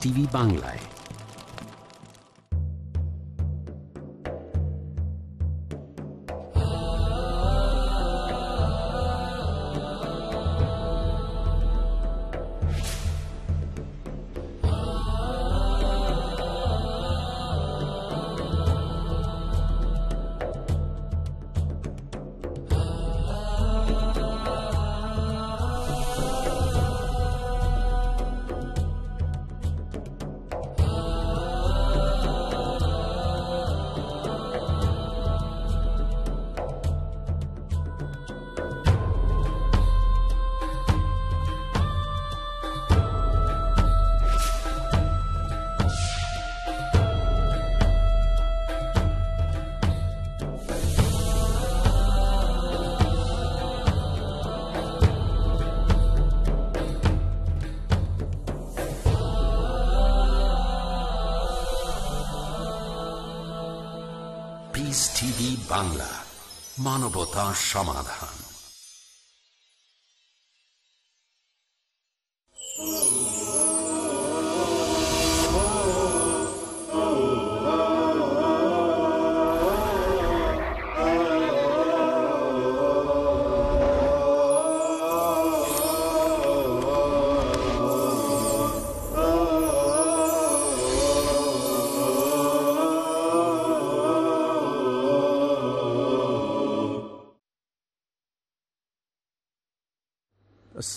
TV বাংলায়। বাংলা মানবতা সমাধান।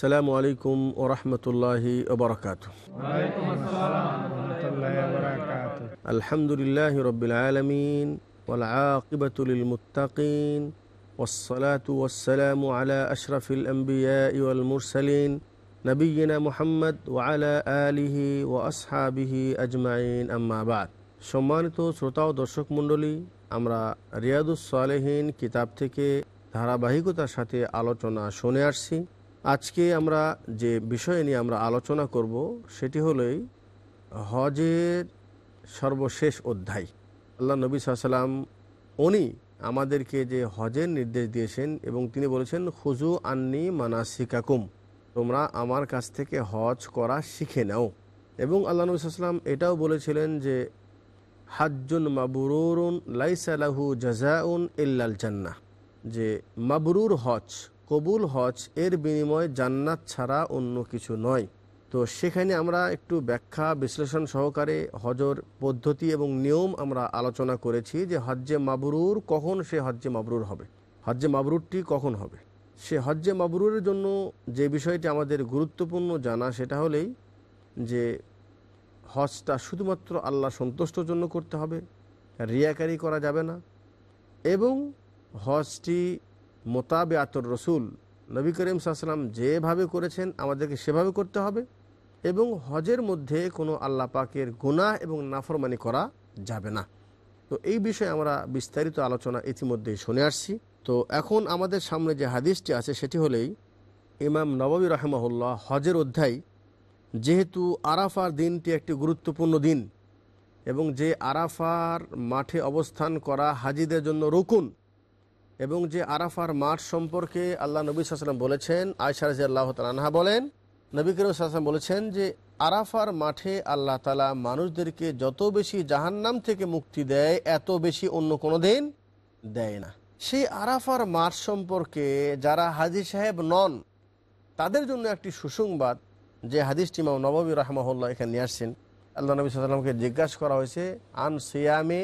السلام عليكم ورحمة الله وبركاته ওয়ালাইকুম আসসালাম রহমতুল্লাহ বারাকাত الحمد لله رب العالمين والعاقبة للمتقين والصلاة والسلام على أشرف الأنبياء والمرسلين نبينا محمد وعلى آله وأصحابه أجمعين أما بعد সম্মানিত শ্রোতা ও দর্শক মণ্ডলী আমরা রিয়াদুস সালেহীন কিতাব থেকে ধারাবাহিকতার সাথে আলোচনা শুনে আসছি আজকে আমরা যে বিষয় নিয়ে আমরা আলোচনা করব, সেটি হলোই হজের সর্বশেষ অধ্যায়। আল্লাহ নবী সাল্লাম উনি আমাদেরকে যে হজের নির্দেশ দিয়েছেন এবং তিনি বলেছেন খুজু আন্নি মানাসিকাকুম, তোমরা আমার কাছ থেকে হজ করা শিখে নাও। এবং আল্লাহ নবী সাল্লাম এটাও বলেছিলেন যে, হাজ্জুন মাবরুরুন লাইসালাহু জাজাউন ইল্লাল জান্না যে মাবরুর হজ কবুল হজ এর বিনিময়ে জান্নাত ছাড়া অন্য কিছু নয়। তো সেখানে আমরা একটু ব্যাখ্যা, বিশ্লেষণ সহকারে হজর পদ্ধতি এবং নিয়ম আমরা আলোচনা করেছি যে হজ্জে মাবরুর কখন সে হজ্জে মাবরুর হবে? হজ্জে মাবরুরটি কখন হবে? সে হজ্জে মাবরুরের জন্য যে বিষয়টি আমাদের গুরুত্বপূর্ণ জানা সেটা হলেই যে হজটা শুধুমাত্র আল্লাহ সন্তুষ্টর জন্য করতে হবে, রিয়াকারি করা যাবে না এবং হজটি মোতাবে আতর রসুল। নবী করিম সাল্লাম যেভাবে করেছেন, আমাদেরকে সেভাবে করতে হবে এবং হজের মধ্যে কোনো আল্লাহ পাকের গুনাহ এবং নাফরমানি করা যাবে না। তো এই বিষয়ে আমরা বিস্তারিত আলোচনা ইতিমধ্যেই শুনে আসছি। তো এখন আমাদের সামনে যে হাদিসটি আছে, সেটি হলেই ইমাম নববী রহমহুল্লাহ হজের অধ্যায়। যেহেতু আরাফার দিনটি একটি গুরুত্বপূর্ণ দিন এবং যে আরাফার মাঠে অবস্থান করা হাজিদের জন্য রুকুন এবং যে আরাফার মাঠ সম্পর্কে আল্লাহ নবী সাল্লাম বলেছেন আয়সা রাজি আল্লাহ তালাহা বলেন, নবী করিম সাল্লাম বলেছেন যে আরাফার মাঠে আল্লাহ তালা মানুষদেরকে যত বেশি জাহান্নাম থেকে মুক্তি দেয়, এত বেশি অন্য কোনো দিন দেয় না। সেই আরাফার মাঠ সম্পর্কে যারা হাজি সাহেব নন, তাদের জন্য একটি সুসংবাদ যে হাদিসটি ইমাম নবী রহমাহুল্লাহ এখানে নিয়ে আসছেন। আল্লাহ নবী সাল্লামকে জিজ্ঞাসা করা হয়েছে, আন সিয়ামে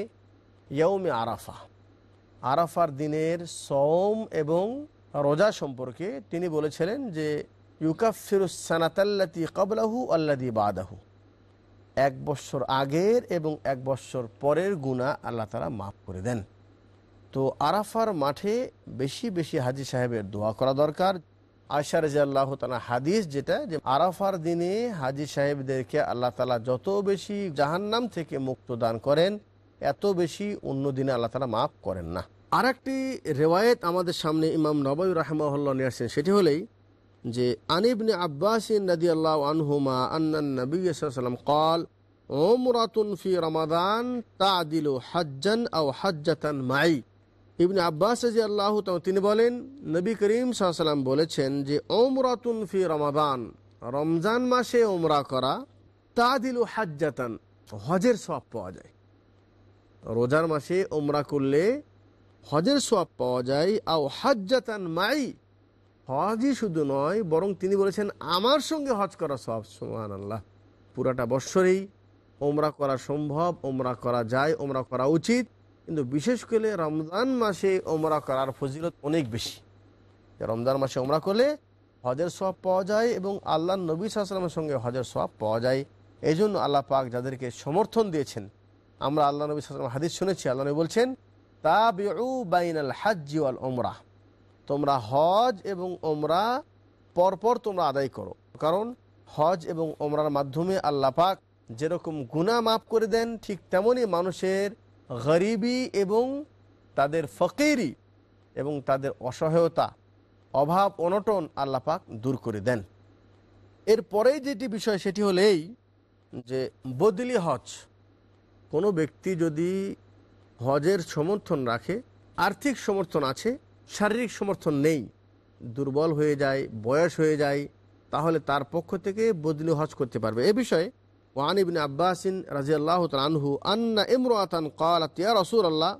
ইয়ৌমে আরাফা। আরাফার দিনের সওম এবং রোজা সম্পর্কে তিনি বলেছিলেন যে ইউকাফিরুসানাতাল্লাতি কবলাহু আল্লাদি বাদাহু। এক বৎসর আগের এবং এক বৎসর পরের গুণা আল্লাহ তালা মাফ করে দেন। তো আরাফার মাঠে বেশি বেশি হাজি সাহেবের দোয়া করা দরকার। আশা রাজি আল্লাহ তালা হাদিস যেটা যে, আরাফার দিনে হাজি সাহেবদেরকে আল্লাহ তালা যত বেশি জাহান্নাম থেকে মুক্ত দান করেন, এত বেশি অন্য দিনে আল্লাহ তালা মাফ করেন না। আর একটি রেওয়ায়ত আমাদের সামনে ইমাম নবাই রাহমাহুল্লাহ নিয়ে আসছেন, সেটি হলেই যে আনিবনে আব্বাসিন নদী আল্লাহ আনহুমা আন্নান নবী সাল্লাম কল ওমরাতুন ফি রমাদান তাদিলু হাজ্জান আও হাজ্জাতান মাই ইবনে আব্বাস রাজি আল্লাহ তিনি বলেন, নবী করিম সাল্লাম বলেছেন যে ওমরাতুন ফি রমাদান, রমজান মাসে ওমরা করা তাদিলু হাজ্জাতান, হজের সব পাওয়া যায়। রোজার মাসে ওমরা করলে হজের সব পাওয়া যায়, আও হাজ্জাতান মাই। হজই শুধু নয়, বরং তিনি বলেছেন, আমার সঙ্গে হজ করা সব সুমান আল্লাহ পুরাটা বৎসরেই ওমরা করা সম্ভব, ওমরা করা যায়, ওমরা করা উচিত। কিন্তু বিশেষ করে রমজান মাসে ওমরা করার ফজিলত অনেক বেশি। রমজান মাসে ওমরা করলে হজের সব পাওয়া যায় এবং আল্লাহ নবী সাল্লামের সঙ্গে হজের সব পাওয়া যায়। এই জন্য আল্লাহ পাক যাদেরকে সমর্থন দিয়েছেন, আমরা আল্লাহ নবী সাল্লাম হাদিস শুনেছি, আল্লাহ নবী বলছেন তা বাইনাল ওমরা তোমরা হজ এবং ওমরা পরপর তোমরা আদায় করো। কারণ হজ এবং ওমরার মাধ্যমে আল্লাহ পাক যেরকম গুণা মাফ করে দেন, ঠিক তেমনই মানুষের গরিবি এবং তাদের ফকিরি এবং তাদের অসহায়তা, অভাব, অনটন আল্লাপাক দূর করে দেন। এরপরেই যেটি বিষয়, সেটি হলেই যে বদলি হজ। কোনো ব্যক্তি যদি হজের সমর্থন রাখে, আর্থিক সমর্থন আছে, শারীরিক সমর্থন নেই, দুর্বল হয়ে যায়, বয়স হয়ে যায়, তাহলে তার পক্ষ থেকে বদলি হজ করতে পারবে। এ বিষয়ে ওয়ান ইবিন আব্বাসিন রাজিয়াল্লাহ আনহু, আন্না ইমরাতান ইয়া রসুল আল্লাহ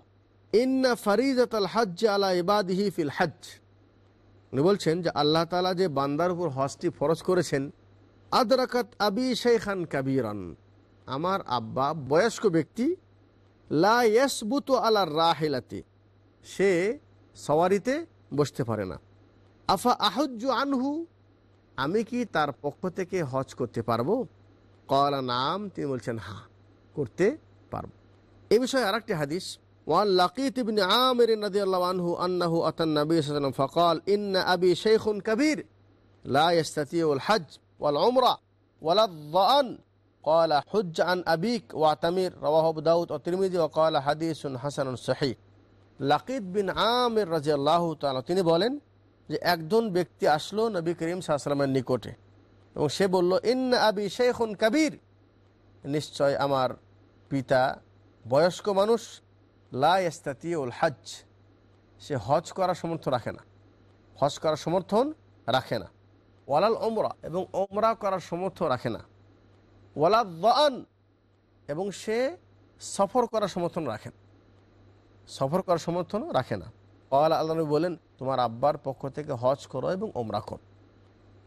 ইন্না ফরিজত আল হজ আলা ইবাদিহি ফিল হজ উনি বলছেন যে আল্লাহ তালা যে বান্দার উপর হজটি ফরজ করেছেন, আদরাকাত আবি শেখান কাবিরান। আমার আব্বা বয়স্ক ব্যক্তি লা ইয়াসবুত আলার রাহেলাতে সে সওয়ারিতে বসতে পারে না আফা আহজ্জু আনহু আমি কি তার পক্ষ থেকে হজ করতে পারবো কলা নাম তিনি বলছেন হ্যাঁ করতে পারবো এ বিষয়ে আরেকটি হাদিস وعن لقيت بن عامر رضي الله عنه أنه أتى النبي صلى الله عليه وسلم فقال إن أبي شيخ كبير لا يستطيع الحج والعمرة ولا الظأن قال حج عن أبيك واعتمر رواه أبو داود والترمذي وقال حديث حسن صحيح লাকিদ বিন আমের রাজি আল্লাহ তালা তিনি বলেন যে একজন ব্যক্তি আসলো নবী করিম সাহসালামের নিকটে এবং সে বলল ইন আবি শেখুন কাবির নিশ্চয় আমার পিতা বয়স্ক মানুষ লাস্তাতি উল হজ সে হজ করার সমর্থন রাখে না হজ করার সমর্থন রাখে না ওয়ালাল ওমরা এবং ওমরা করার সমর্থন রাখে না ওয়ালা দান এবং সে সফর করার সমর্থন রাখে না। সফর করার সমর্থনও রাখে না। ওয়ালা আল্লাহ বলেন, তোমার আব্বার পক্ষ থেকে হজ করো এবং ওমরা করো।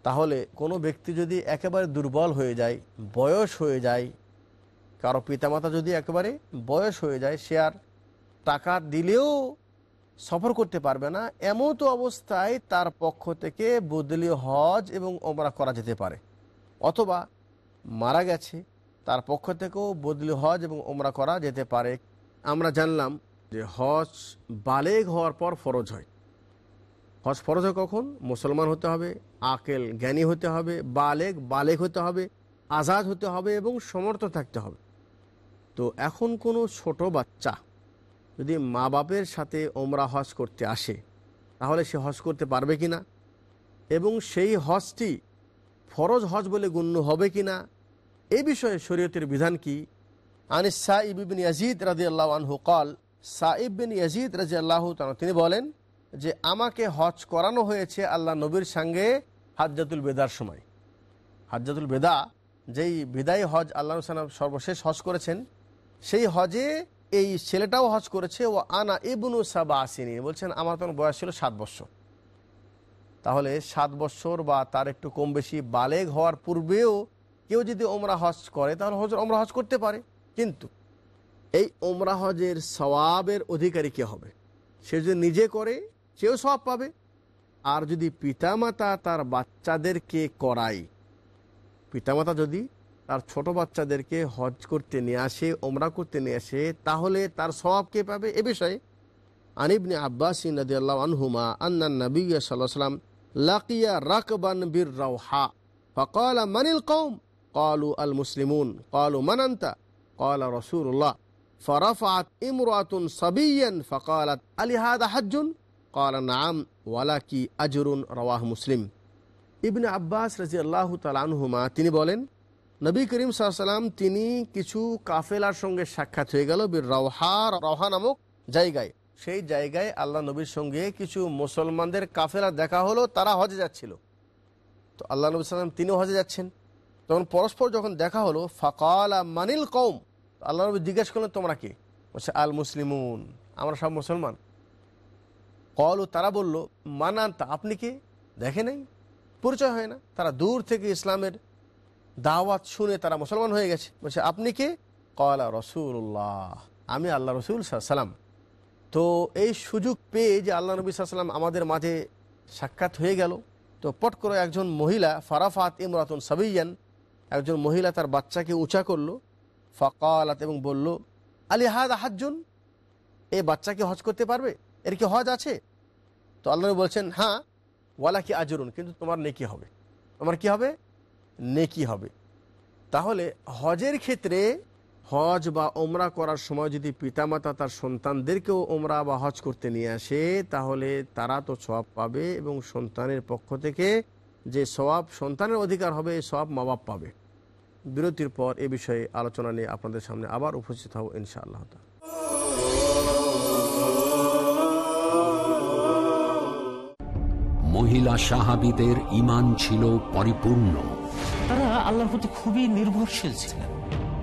তাহলে কোনো ব্যক্তি যদি একেবারে দুর্বল হয়ে যায়, বয়স হয়ে যায়, কারও পিতামাতা যদি একেবারে বয়স হয়ে যায়, সে আর টাকা দিলেও সফর করতে পারবে না, এমন তো অবস্থায় তার পক্ষ থেকে বদলি হজ এবং ওমরা করা যেতে পারে। অথবা মারা গেছে, তার পক্ষ থেকেও বদলি হজ এবং ওমরা করা যেতে পারে। আমরা জানলাম যে হজ বালেগ হওয়ার পর ফরজ হয়। হজ ফরজ হয় কখন? মুসলমান হতে হবে, আকেল জ্ঞানী হতে হবে, বালেগ বালেগ হতে হবে, আজাদ হতে হবে এবং সমর্থ থাকতে হবে। তো এখন কোনো ছোট বাচ্চা যদি মা বাপের সাথে ওমরা হজ করতে আসে, তাহলে সে হজ করতে পারবে কি না এবং সেই হজটি ফরজ হজ বলে গণ্য হবে কি না এই বিষয়ে শরীয়তের বিধান কি? আনিস সাইব বিন ইয়াজিদ রাজি আল্লাহ আনহু কল সাইব বিন ইয়াজিদ রাজি আল্লাহ তিনি বলেন যে আমাকে হজ করানো হয়েছে আল্লাহ নবীর সঙ্গে হাজ্জাতুল বেদার সময়। হাজ্জাতুল বেদা, যেই বিদায় হজ আল্লাহ সালাম সর্বশেষ হজ করেছেন, সেই হজে এই ছেলেটাও হজ করেছে ও আনা ইবনু সাবা আসিনি বলছেন আমার তখন বয়স ছিল সাত বছর। তাহলে সাত বছর বা তার একটু কম বেশি বালেগ হওয়ার পূর্বেও কেউ যদি ওমরা হজ করে, তাহলে হজ ওমরা হজ করতে পারে। কিন্তু এই ওমরা হজের সওয়াবের অধিকারী কে হবে? সে যদি নিজে করে, সেও সব পাবে। আর যদি পিতামাতা তার বাচ্চাদেরকে করায়, পিতামাতা যদি তার ছোট বাচ্চাদেরকে হজ করতে নিয়ে আসে, ওমরা করতে নিয়ে আসে, তাহলে তার স্বভাব কে পাবে? এ বিষয়ে আনিবনে আব্বাস নদিয়াল্লাহ আনহুমা আন্না নবী সাল্লাহ সাল্লাম লাকিয়া রাকবান বীর রাউহা فقال من القوم قالوا المسلمون قالوا من أنت قال رسول الله فرفعت امرأة صبيا فقالت ألي هذا حج قال نعم ولكي أجر رواه مسلم ইবনে আব্বাস রাজি আল্লাহ তালানহুমা তিনি বলেন নবী করিম সাল্লাম তিনি কিছু কাফেলার সঙ্গে সাক্ষাৎ হয়ে গেল বীর রওহা রওহা নামক জায়গায় সেই জায়গায় আল্লাহ নবীর সঙ্গে কিছু মুসলমানদের কাফেলা দেখা হলো, তারা হজে যাচ্ছিল। তো আল্লাহ নবী সাল্লাম তিনিও হজে যাচ্ছেন। তখন পরস্পর যখন দেখা হলো, ফাকাল মানিল কৌম আল্লাহ নবী জিজ্ঞেস করলেন, তোমরা কি? বলছে, আল মুসলিমুন, আমরা সব মুসলমান। কলু, তারা বলল, মানান্তা, আপনি কি? দেখে নেই। পরিচয় হয় না। তারা দূর থেকে ইসলামের দাওয়াত শুনে তারা মুসলমান হয়ে গেছে। বলছে, আপনি কে? কলা রসুল্লাহ আমি আল্লাহ রসুল সাল্লাম তো এই সুযোগ পেয়ে যে আল্লাহ নবী সাল্লাম আমাদের মাঝে সাক্ষাৎ হয়ে গেল, তো পট করে একজন মহিলা, ফারাফাত ইমরাতুন সাবিয়ান, একজন মহিলা তার বাচ্চাকে উঁচা করল, ফকালাত এবং বলল, আলী হাদ হাজুন এই বাচ্চাকে হজ করতে পারবে? এর কি হজ আছে? তো আল্লাহ বলছেন হ্যাঁ ওয়ালা কি আজরুন, কিন্তু তোমার নেকি হবে। তোমার কি হবে? নেকি হবে। তাহলে হজের ক্ষেত্রে হজ বা ওমরা করার সময় যদি পিতামাতা তার সন্তানদেরকেও ওমরা বা হজ করতে নিয়ে আসে তাহলে তারা তো সওয়াব পাবে এবং সন্তানের পক্ষ থেকে যে সওয়াব সন্তানের অধিকার হবে এই সওয়াব মা বাপ পাবে। বিরতির পর এ বিষয়ে আলোচনা নিয়ে আপনাদের সামনে আবার উপস্থিত হব ইনশাআল্লাহ। মহিলা সাহাবিদের ইমান ছিল পরিপূর্ণ। তারা আল্লাহর প্রতি খুবই নির্ভরশীল ছিলেন।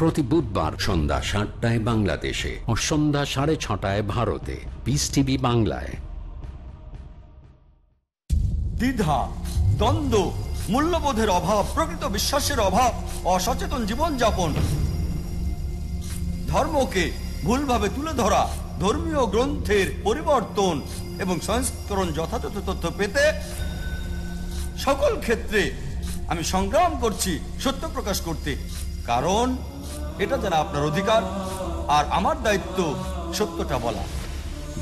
প্রতি বুধবার সন্ধ্যা সাতটায় বাংলাদেশে ও সন্ধ্যা সাড়ে ছটায় ভারতে। পিস টিভি বাংলায়। দ্বিধা, দ্বন্দ্ব, মূল্যবোধের অভাব, প্রকৃত বিশ্বাসের অভাব, অসচেতন জীবনযাপন। ধর্মকে ভুলভাবে তুলে ধরা, ধর্মীয় গ্রন্থের পরিবর্তন এবং সংস্করণ যথাযথ তথ্য পেতে সকল ক্ষেত্রে আমি সংগ্রাম করছি সত্য প্রকাশ করতে। কারণ এটা যেন আপনার অধিকার আর আমার দায়িত্ব সত্যটা বলা।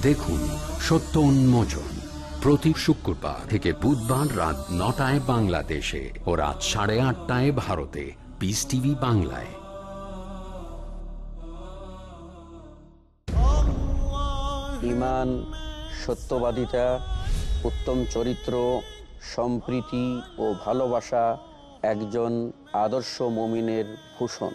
দেখুন সত্য উন্মোচন। প্রতি শুক্রবার থেকে বুধবার রাত নটায় বাংলাদেশে ও রাত সাড়ে আটটায় ভারতে। পিস টিভি বাংলায়। ইমান সত্যবাদিতা উত্তম চরিত্র সম্প্রীতি ও ভালোবাসা একজন আদর্শ মমিনের ভূষণ।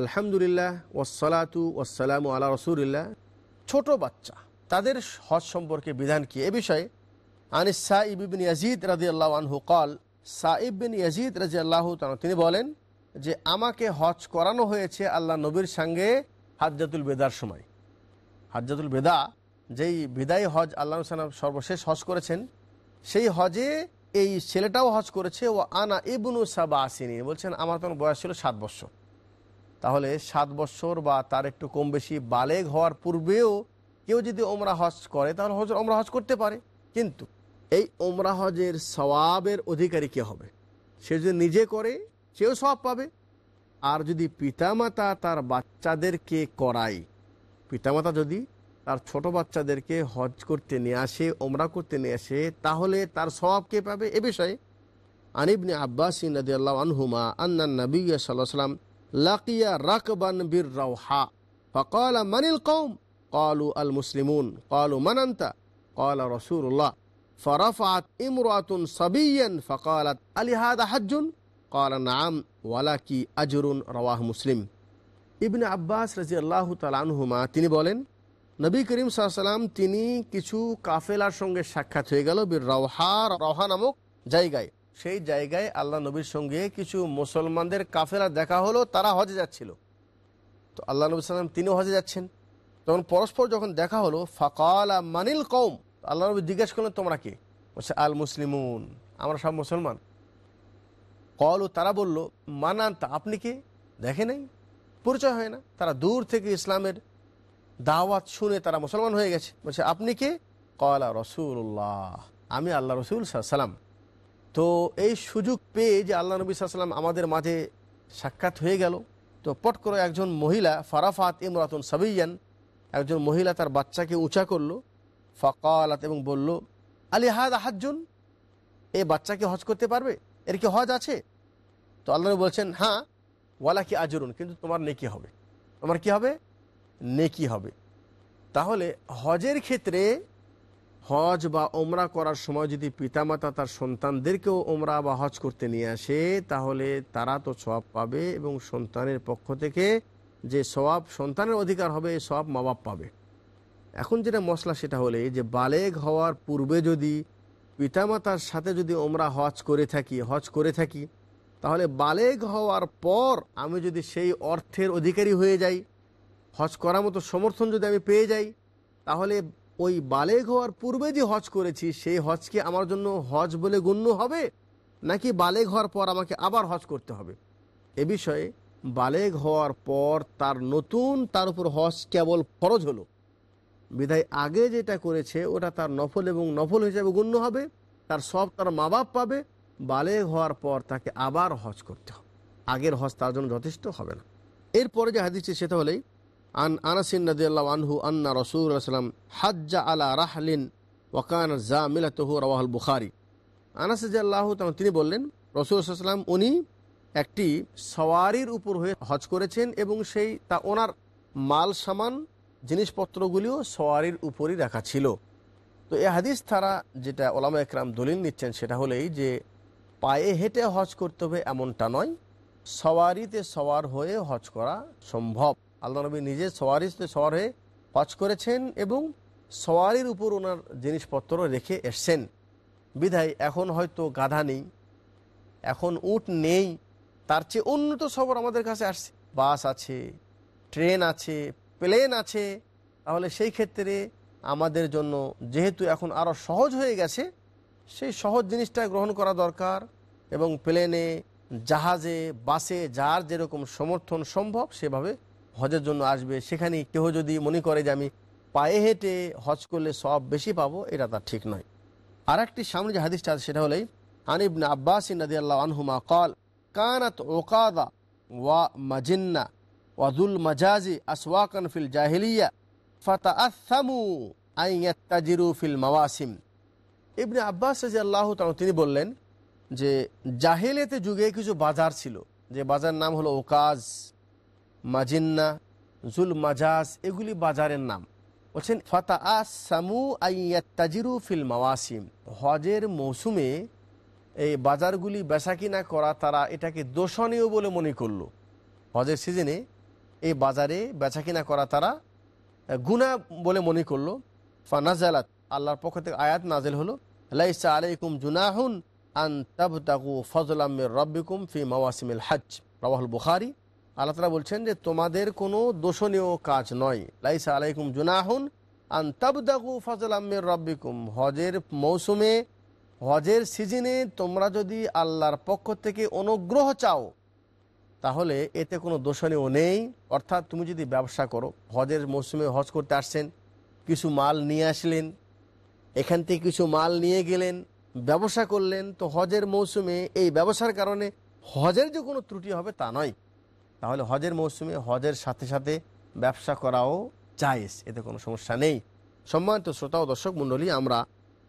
আলহামদুলিল্লাহ ওসালাতু ওসালামু আলা রসুলিল্লাহ। ছোট বাচ্চা, তাদের হজ সম্পর্কে বিধান কি? এ বিষয়ে আনিস সাইব বিন ইয়াজিদ রাজি আল্লাহ আনহু কল সাইব বিন ইয়াজিদ রাজি আল্লাহ তিনি বলেন যে, আমাকে হজ করানো হয়েছে আল্লাহ নবীর সঙ্গে হাজ্জাতুল বেদার সময়। হাজ্জাতুল বেদা, যেই বিদায়ী হজ আল্লাহ সালাম সর্বশেষ হজ করেছেন, সেই হজে এই ছেলেটাও হজ করেছে ও আনা ইবনু সাবা আসিনি বলছেন, আমার তখন বয়স ছিল সাত বছর। তাহলে সাত বছর বা তার একটু কম বেশি বালেগ হওয়ার পূর্বেও কেউ যদি ওমরা হজ করে, তাহলে হজ ওমরা হজ করতে পারে। কিন্তু এই ওমরা হজের সওয়াবের অধিকারী কে হবে? সে যদি নিজে করে, সেও সব পাবে। আর যদি পিতামাতা তার বাচ্চাদেরকে করায়, পিতামাতা যদি তার ছোট বাচ্চাদেরকে হজ করতে নিয়ে আসে, ওমরা করতে নিয়ে আসে, তাহলে তার স্বভাব কে পাবে? এ বিষয়ে আনিবনে আব্বাস আল্লাহ আনহুমা আন্না নবী সাল্লাহ সাল্লাম লাকিয়া রাকবান বীর রাউহা فقال من القوم قالوا المسلمون قالوا من أنت قال رسول الله فرفعت امرأة صبيا فقالت ألي هذا حج قال نعم ولك أجر رواه مسلم ইবনে আব্বাস রাজি আল্লাহ তালানহুমা তিনি বলেন নবী করিম সাল্লাম তিনি কিছু কাফেলার সঙ্গে সাক্ষাৎ হয়ে গেল বীর রওহা রওহা নামক জায়গায় সেই জায়গায় আল্লাহ নবীর সঙ্গে কিছু মুসলমানদের কাফেলা দেখা হলো, তারা হজে যাচ্ছিল। তো আল্লাহ নবী সাল্লাম তিনিও হজে যাচ্ছেন। তখন পরস্পর যখন দেখা হলো, ফাকাল মানিল কৌম আল্লাহ নবী জিজ্ঞেস করলেন, তোমরা কি? বলছে, আল মুসলিমুন, আমরা সব মুসলমান। কল, তারা বলল, মানান্তা, আপনি কি? দেখে নেই। পরিচয় হয় না। তারা দূর থেকে ইসলামের দাওয়াত শুনে তারা মুসলমান হয়ে গেছে। বলছে, আপনি কে? কলা রসুল্লাহ আমি আল্লাহ রসুল সাল্লাম তো এই সুযোগ পেয়ে যে আল্লাহ নবী সাল্লাম আমাদের মাঝে সাক্ষাৎ হয়ে গেল, তো পট করে একজন মহিলা, ফারাফাত ইমরাতুন সাবিয়ান, একজন মহিলা তার বাচ্চাকে উঁচা করল, ফকালাত এবং বলল, আলী হাদ আহাজুন এই বাচ্চাকে হজ করতে পারবে? এর কি হজ আছে? তো আল্লাহ বলছেন হ্যাঁ ওয়ালা কি আজরুন, কিন্তু তোমার নেকি হবে। তোমার কি হবে? নেকি হবে। তাহলে হজের ক্ষেত্রে হজ বা ওমরা করার সময় যদি পিতামাতা তার সন্তানদেরকেও ওমরা বা হজ করতে নিয়ে আসে, তাহলে তারা তো সওয়াব পাবে এবং সন্তানের পক্ষ থেকে যে সওয়াব, সন্তানের অধিকার হবে সব মা বাপ পাবে। এখন যেটা মশলা সেটা হলে যে বালেগ হওয়ার পূর্বে যদি পিতামাতার সাথে যদি ওমরা হজ করে থাকি, হজ করে থাকি, তাহলে বালেগ হওয়ার পর আমি যদি সেই অর্থের অধিকারী হয়ে যাই, হজ করার মতো সমর্থন যদি আমি পেয়ে যাই, তাহলে ওই বালেগ হওয়ার পূর্বে যে হজ করেছি, সেই হজকে আমার জন্য হজ বলে গণ্য হবে? নাকি বালেগ হওয়ার পর আমাকে আবার হজ করতে হবে? এ বিষয়ে বালেগ হওয়ার পর তার নতুন, তার উপর হজ কেবল ফরজ হলো। বিধায় আগে যেটা করেছে, ওটা তার নফল এবং নফল হিসেবে গণ্য হবে। তার সব তার মা বাপ পাবে। বালেগ হওয়ার পর তাকে আবার হজ করতে হবে। আগের হজ তার জন্য যথেষ্ট হবে না। এরপরে যে হাদিসটি সেটা হলেই আন আনাসিন নদিয়াল্লাহ আনহু আন্না রসুল সাল্লাম হাজ্জা আলা রাহলিন ওয়াকান জা মিলাতহু রওয়াহুল বুখারি আনাস আল্লাহ তিনি বললেন, রসুল সাল্লাম উনি একটি সওয়ারির উপর হয়ে হজ করেছেন এবং সেই তা ওনার মাল সামান, জিনিসপত্রগুলিও সওয়ারির উপরই রাখা ছিল। তো এই হাদিস তারা যেটা ওলামা একরাম দলিল নিচ্ছেন সেটা হলেই যে, পায়ে হেঁটে হজ করতে হবে এমনটা নয়, সওয়ারিতে সওয়ার হয়ে হজ করা সম্ভব। আল্লাহ নবী নিজে সওয়ারিতে সওয়ার হয়ে হজ করেছেন এবং সওয়ারির উপর ওনার জিনিসপত্র রেখে এসছেন। বিধায় এখন হয়তো গাধা নেই, এখন উট নেই, তার চেয়ে উন্নত সবর আমাদের কাছে আসছে। বাস আছে, ট্রেন আছে, প্লেন আছে, তাহলে সেই ক্ষেত্রে আমাদের জন্য যেহেতু এখন আরও সহজ হয়ে গেছে, সেই সহজ জিনিসটা গ্রহণ করা দরকার এবং প্লেনে, জাহাজে, বাসে যার যেরকম সমর্থন সম্ভব, সেভাবে হজের জন্য আসবে, সেখানে কেউ যদি মনে করে যে আমি পায়ে হেঁটে হজ করলে সব বেশি পাবো, এটা তার ঠিক নয়। আর একটি সামনে যে হাদিসটা আছে, সেটা হলেই আনিবনে আব্বাস নদী আল্লাহ আনহুমা কল, কানাত ওকাদা ওয়া মাজিন্না ওয়াদুল মাজাজি আসওয়াকান ফিল জাহিলিয়া ফাতা আসামু আইয়াত্তাজিরু ফিল মাওয়াসিম। ইবনে আব্বাস আল্লাহ তিনি বললেন যে জাহেলেতে যুগে কিছু বাজার ছিল, যে বাজার নাম হলো ওকাজ মাজিন্না, জুল মাজাজ, এগুলি বাজারের নাম। বলছেন, ফাতা আসামু আইয়াত্তাজিরু ফিল মাওয়াসিম। হজের মৌসুমে এই বাজারগুলি বেচা কিনা করা তারা এটাকে দোষণীয় বলে মনে করল। হজের সিজনে এই বাজারে বেচা কিনা করা তারা গুণা বলে মনে করল। ফানাজালাত, আল্লাহর পক্ষ থেকে আয়াত নাজেল হলো, লাইসা আলাইকুম জুনাহুন আন তাবতাগু ফজলামের রব্বিকুম ফি মাওয়াসিমিল হজ রাহুল বুখারি আল্লাহ তালা বলছেন যে তোমাদের কোনো দোষণীয় কাজ নয়। লাইসা আলাইকুম জুনাহুন আন তাবদাগু ফজলামের রব্বিকুম। হজের মৌসুমে, হজের সিজনে তোমরা যদি আল্লাহর পক্ষ থেকে অনুগ্রহ চাও, তাহলে এতে কোনো দোষণীয় নেই। অর্থাৎ তুমি যদি ব্যবসা করো, হজের মৌসুমে হজ করতে আসছেন, কিছু মাল নিয়ে আসলেন, এখান থেকে কিছু মাল নিয়ে গেলেন, ব্যবসা করলেন, তো হজের মৌসুমে এই ব্যবসার কারণে হজের যে কোনো ত্রুটি হবে তা নয়। তাহলে হজের মৌসুমে হজের সাথে সাথে ব্যবসা করাও জায়েজ, এতে কোনো সমস্যা নেই। সম্মানিত শ্রোতা ও দর্শক মণ্ডলী, আমরা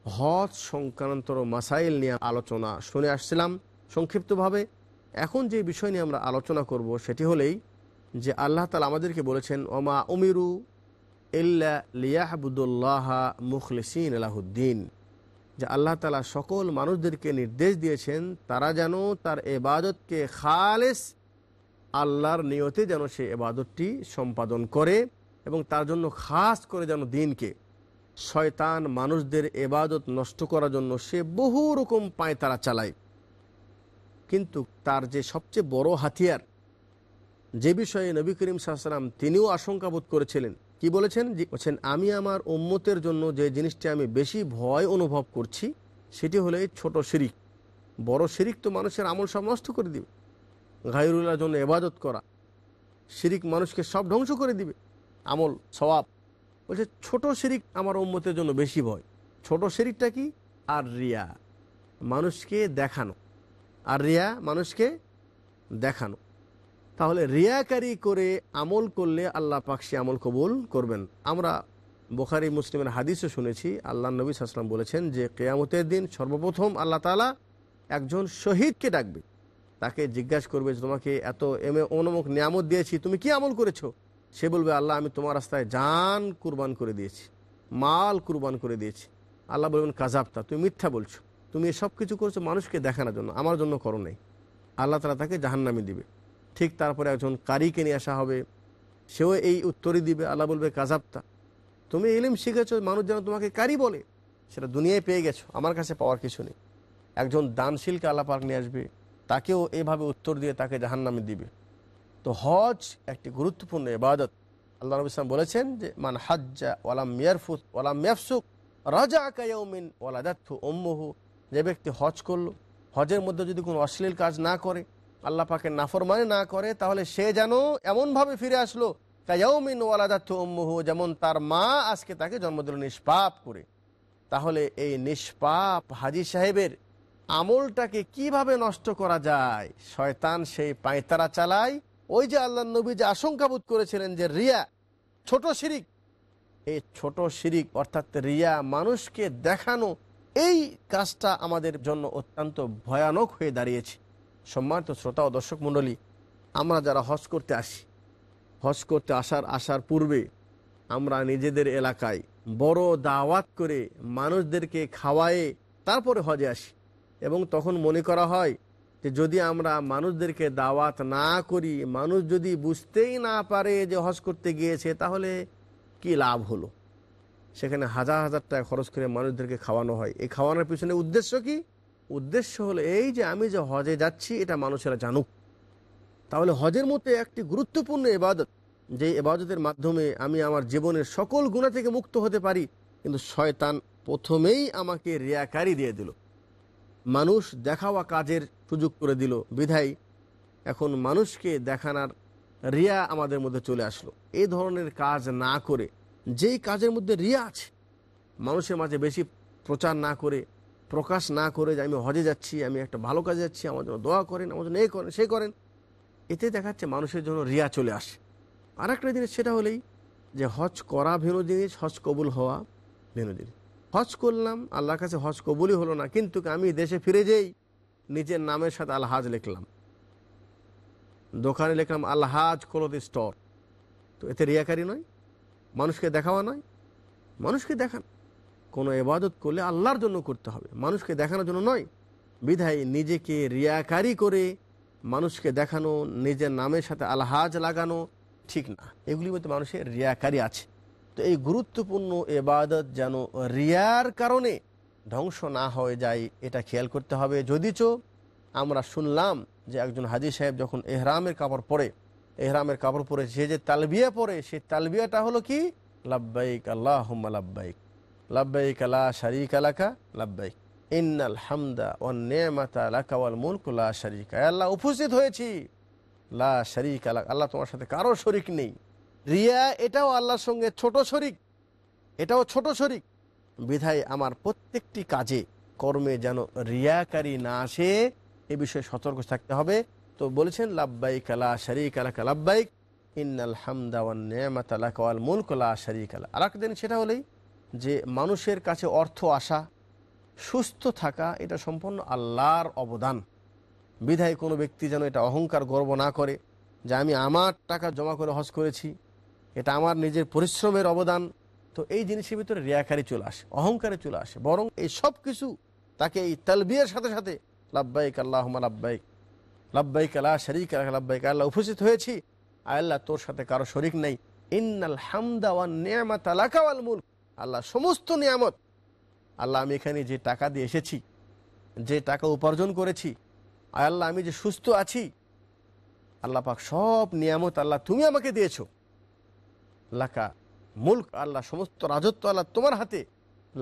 হজ সংক্রান্ত মাসাইল নিয়ে আলোচনা শুনে আসছিলাম। সংক্ষিপ্তভাবে এখন যে বিষয় নিয়ে আমরা আলোচনা করব সেটি হলেই যে আল্লাহ তালা আমাদেরকে বলেছেন, ওমা উমিরু ইল্লা লিয়াহবুদুল্লাহ মুখলিসিন আলাহুদ্দিন যে আল্লাহ তালা সকল মানুষদেরকে নির্দেশ দিয়েছেন, তারা যেন তার এবাদতকে খালেস আল্লাহর নিয়তে যেন সে এবাদতটি সম্পাদন করে এবং তার জন্য খাস করে যেন দিনকে শয়তান মানুষদের এবাদত নষ্ট করার জন্য সে বহু রকম পায় তারা চালায়। কিন্তু তার যে সবচেয়ে বড় হাতিয়ার, যে বিষয়ে নবী করিম সাহসালাম তিনিও আশঙ্কা বোধ করেছিলেন। কি বলেছেন? যে বলছেন, আমি আমার উম্মতের জন্য যে জিনিসটি আমি বেশি ভয় অনুভব করছি, সেটি হলো ছোট শিরিক। বড় শিরিক তো মানুষের আমল সব নষ্ট করে দিবে। গাইরুল্লাহর জন্য এবাদত করা। শিরিক মানুষকে সব ধ্বংস করে দিবে। আমল, সওয়াব। বলছে, ছোট শিরিক আমার উম্মতের জন্য বেশি ভয়। ছোট শিরিকটা কি? আর রিয়া। মানুষকে দেখানো। আর রিয়া মানুষকে দেখানো। তাহলে রিয়াকারি করে আমল করলে আল্লাহ পাক সে আমল কবুল করবেন। আমরা বোখারি মুসলিমের হাদিসও শুনেছি। আল্লাহ নবী সাসলাম বলেছেন যে, কেয়ামতের দিন সর্বপ্রথম আল্লাহ তালা একজন শহীদকে ডাকবে। তাকে জিজ্ঞাসা করবে যে, তোমাকে এত এম এ অনমুক নিয়ামত দিয়েছি, তুমি কি আমল করেছ? সে বলবে, আল্লাহ, আমি তোমার রাস্তায় জান কুরবান করে দিয়েছি, মাল কুরবান করে দিয়েছি। আল্লাহ বলবেন কাজাবতা তুমি মিথ্যা বলছো। তুমি এসব কিছু করছ মানুষকে দেখানোর জন্য, আমার জন্য করো নাই। আল্লাহ তালা তাকে জাহান্নামে দিবে। ঠিক তারপরে একজন কারিকে নিয়ে আসা হবে। সেও এই উত্তরই দিবে। আল্লাহ বলবে কাজাবতা তুমি ইলিম শিখেছো, মানুষ যেন তোমাকে কারি বলে। সেটা দুনিয়ায় পেয়ে গেছো, আমার কাছে পাওয়ার কিছু নেই। একজন দানশীলকে আল্লাহ পাক নিয়ে আসবে। তাকেও এভাবে উত্তর দিয়ে তাকে জাহান্নামে দিবে। তো হজ একটি গুরুত্বপূর্ণ ইবাদত। আল্লাহ নবী ইসলাম বলেছেন যে, মান হাজ্জা ওয়ালাম মিয়ারফুত ওয়ালাম মিয়াফসুক রাজা কায়াউমিন ওয়ালাদাত্থু ওম্মহু যে ব্যক্তি হজ করল, হজের মধ্যে যদি কোনো অশ্লীল কাজ না করে, আল্লাহ পাকে নাফরমানি না করে, তাহলে সে যেন এমনভাবে ফিরে আসলো কায়াউমিন ওয়ালাদাত্থু ওম্মহু যেমন তার মা আজকে তাকে জন্ম দিল নিষ্পাপ করে। তাহলে এই নিষ্পাপ হাজি সাহেবের আমলটাকে কীভাবে নষ্ট করা যায়? শয়তান সেই পাঁয়তারা চালায়। ওই যে আল্লাহ নবী যে আশঙ্কাবোধ করেছিলেন যে রিয়া, ছোট শিরিক। এই ছোট শিরিক অর্থাৎ রিয়া মানুষকে দেখানো, এই কাজটা আমাদের জন্য অত্যন্ত ভয়ানক হয়ে দাঁড়িয়েছে। সম্মানিত শ্রোতা ও দর্শক মণ্ডলী, আমরা যারা হজ করতে আসি, হজ করতে আসার আসার পূর্বে আমরা নিজেদের এলাকায় বড় দাওয়াত করে মানুষদেরকে খাওয়ায়ে তারপরে হজে আসি। এবং তখন মনে করা হয় যে যদি আমরা মানুষদেরকে দাওয়াত না করি, মানুষ যদি বুঝতেই না পারে যে হজ করতে গিয়েছে, তাহলে কি লাভ হলো? সেখানে হাজার হাজার টাকা খরচ করে মানুষদেরকে খাওয়ানো হয়। এই খাওয়ানোর পিছনে উদ্দেশ্য কি? উদ্দেশ্য হলো এই যে আমি যে হজে যাচ্ছি, এটা মানুষেরা জানুক। তাহলে হজের মধ্যে একটি গুরুত্বপূর্ণ এবাদত, যে এবাদতের মাধ্যমে আমি আমার জীবনের সকল গুণা থেকে মুক্ত হতে পারি, কিন্তু শয়তান প্রথমেই আমাকে রিয়াকারি দিয়ে দিল। মানুষ দেখাওয়া কাজের সুযোগ করে দিল। বিধায় এখন মানুষকে দেখানোর রিয়া আমাদের মধ্যে চলে আসলো। এই ধরনের কাজ না করে, যেই কাজের মধ্যে রিয়া আছে, মানুষের মাঝে বেশি প্রচার না করে, প্রকাশ না করে যে আমি হজে যাচ্ছি, আমি একটা ভালো কাজে যাচ্ছি, আমার জন্য দোয়া করেন, আমার জন্য এই করেন, সে করেন, এতে দেখাচ্ছে মানুষের জন্য রিয়া চলে আসে। আর একটা জিনিস, সেটা হলেই যে হজ করা ভিন্ন জিনিস, হজ কবুল হওয়া ভিন্ন জিনিস। হজ করলাম, আল্লাহর কাছে হজ কবুলই হলো না, কিন্তু আমি দেশে ফিরে যেই নিজের নামের সাথে আলহাজ লিখলাম। দোকানে লিখলাম আলহাজ ক্লোথ স্টোর। তো এতে রিয়াকারি নয়, মানুষকে দেখাওয়া নয়, মানুষকে দেখান। কোনো এবাদত করলে আল্লাহর জন্য করতে হবে, মানুষকে দেখানোর জন্য নয়। বিধায় নিজেকে রিয়াকারি করে মানুষকে দেখানো, নিজের নামের সাথে আলহাজ লাগানো ঠিক না। এগুলির মধ্যে মানুষের রিয়াকারি আছে। তো এই গুরুত্বপূর্ণ এবাদত যেন রিয়ার কারণে ধ্বংস না হয়ে যায়, এটা খেয়াল করতে হবে। যদিচ আমরা শুনলাম যে একজন হাজি সাহেব যখন এহরামের কাপড় পরে, এহরামের কাপড় পরে সে যে তালবিয়া পরে সেই তালবিয়াটা হলো কি? লাব্বাইক আল্লাহ লাব্বাইক। লাব্বাইক আলা শারিক আলাকা লাব্বাইক। ইন্নাল হামদা ও নেমাতা লাকা ওয়াল মুলক লা শারিকা। আল্লাহ, উপস্থিত হয়েছি। লা শারিক আলা আল্লাহ তোমার সাথে কারও শরিক নেই। রিয়া, এটাও আল্লাহর সঙ্গে ছোট শরিক। এটাও ছোট শরিক। বিধায় আমার প্রত্যেকটি কাজে কর্মে যেন রিয়াকারী না আসে, এ বিষয়ে সতর্ক থাকতে হবে। তো বলেছেন, লাব্বাইক আলা শারিক আলাকা লাব্বাইক, ইন্নাল হামদা ওয়ান নেমাত আলাকা ওয়াল মুলক, লা শারিক আলা আর দিন সেটা হলেই যে মানুষের কাছে অর্থ আসা, সুস্থ থাকা, এটা সম্পূর্ণ আল্লাহর অবদান। বিধায় কোনো ব্যক্তি যেন এটা অহংকার গর্ব না করে যে আমি আমার টাকা জমা করে হজ করেছি এটা আমার নিজের পরিশ্রমের অবদান। তো এই জিনিসের ভিতরে রিয়াকারি চলে আসে, অহংকারে চলে আসে। বরং এই সব কিছু তাকে এই তালবিয়ার সাথে সাথে লাব্বাইক আল্লাহ লাব্বাইক লাব্বাইক আল্লাহ শরিক লাব্বাইক আল্লাহ উপস্থিত হয়েছি। আল্লাহ, তোর সাথে কারও শরিক নেই। ইন্নাল হামদা ওয়ান নিয়ামাত আলাকাওয়াল মুল আল্লাহ, সমস্ত নিয়ামত। আল্লাহ, আমি এখানে যে টাকা দিয়ে এসেছি, যে টাকা উপার্জন করেছি আল্লাহ, আমি যে সুস্থ আছি, আল্লাহ পাক সব নিয়ামত আল্লাহ তুমি আমাকে দিয়েছ। লাকা মুল্ক আল্লাহ, সমস্ত রাজত্ব আল্লাহ তোমার হাতে।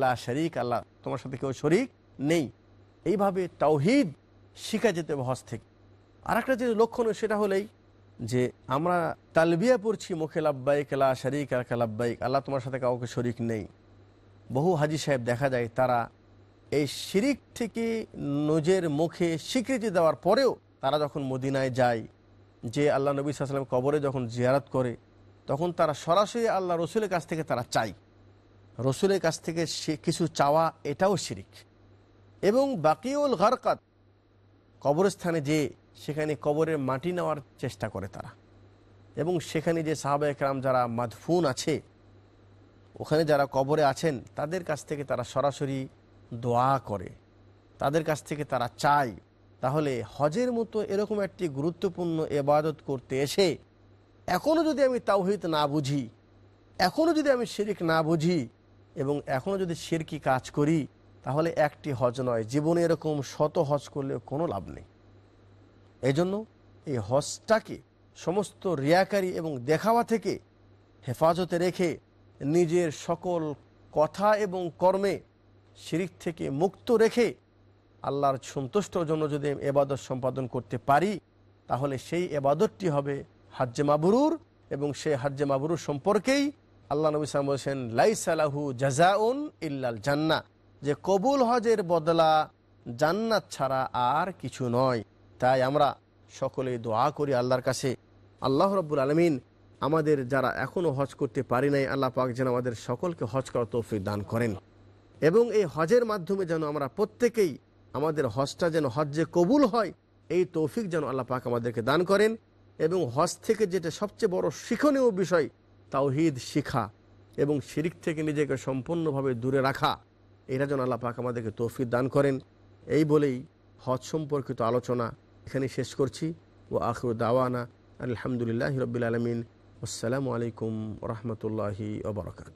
লা শরিক আল্লাহ, তোমার সাথে কেউ শরিক নেই। এইভাবে তাওহিদ শিখা যেতে হজ থেকে। আর একটা যে লক্ষণ সেটা হলেই যে আমরা তালবিয়া পড়ছি মুখে লাব্বাইক, লা শরিক আলাকা লাব্বাইক, আল্লাহ তোমার সাথে কাউকে শরিক নেই। বহু হাজি সাহেব দেখা যায় তারা এই শিরিক থেকে নিজের মুখে স্বীকৃতি দেওয়ার পরেও তারা যখন মদিনায় যায়, যে আল্লাহ নবী সাল্লাম কবরে যখন জিয়ারত করে তখন তারা সরাসরি আল্লাহ রসুলের কাছ থেকে তারা চায়। রসুলের কাছ থেকে সে কিছু চাওয়া, এটাও শিরিক। এবং বাকিউল গারকাত, কবরস্থানে যে সেখানে কবরের মাটি নেওয়ার চেষ্টা করে তারা। এবং সেখানে যে সাহাবা একরাম যারা মাদফুন আছে, ওখানে যারা কবরে আছেন, তাদের কাছ থেকে তারা সরাসরি দোয়া করে। তাদের কাছ থেকে তারা চায়। তাহলে হজের মতো এরকম একটি গুরুত্বপূর্ণ এবাদত করতে এসে এখনও যদি আমি তাওহিদ না বুঝি এখনও যদি আমি শিরিক না বুঝি এবং এখনও যদি শিরকি কাজ করি, তাহলে একটি হজ নয়। জীবনে এরকম শত হজ করলে কোনো লাভ নেই। এজন্য এই হজটাকে সমস্ত রিয়াকারী এবং দেখাওয়া থেকে হেফাজতে রেখে নিজের সকল কথা এবং কর্মে শিরিক থেকে মুক্ত রেখে আল্লাহর সন্তুষ্টর জন্য যদি এবাদত সম্পাদন করতে পারি, তাহলে সেই এবাদতটি হবে হাজ্জে মাবরুর এবং সেই হাজ্জে মাবরুর সম্পর্কেই আল্লাহ নবী সালাম বলছেন লাইসালাহু জাজাউন ইল্লাল জান্না। যে কবুল হজের বদলা জান্নাত ছাড়া আর কিছু নয়। তাই আমরা সকলেই দোয়া করি আল্লাহর কাছে। আল্লাহ রব্বুল আলমিন আমাদের যারা এখনও হজ করতে পারি নাই, আল্লাহ পাক যেন আমাদের সকলকে হজ করার তৌফিক দান করেন। এবং এই হজের মাধ্যমে যেন আমরা প্রত্যেকেই আমাদের হজটা যেন হজ্জে কবুল হয়, এই তৌফিক যেন আল্লাহ পাক আমাদেরকে দান করেন। এবং হজ থেকে যেটা সবচেয়ে বড় শিক্ষণীয় বিষয়, তাওহিদ শিখা এবং শিরিক থেকে নিজেকে সম্পূর্ণভাবে দূরে রাখা। এটা যেন আল্লাহ পাক আমাদেরকে তৌফিক দান করেন। এই বলেই হজ সম্পর্কিত আলোচনা এখানে শেষ করছি। ও আখরু দাওয়ানা আলহামদুলিল্লাহ রবিল আলমিন। আসসালামু আলাইকুম রহমতুল্লাহি ওবরাকাত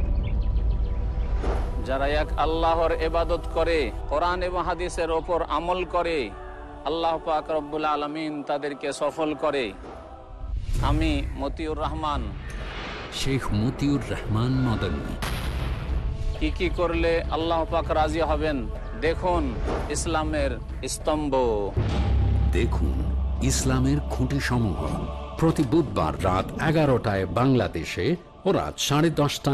যারা এক আল্লাহর এবাদত করে কোরআন এবং হাদিসের ওপর আমল করে আল্লাহ পাক রব্বুল আলমিন তাদেরকে সফল করে। আমি মতিউর রহমান। শেখ মতিউর রহমান মদনী। কি কি করলে আল্লাহ পাক রাজি হবেন? দেখুন ইসলামের স্তম্ভ। দেখুন ইসলামের খুঁটি সমূহ প্রতি বুধবার রাত এগারোটায় বাংলাদেশে ও রাত সাড়ে দশটায়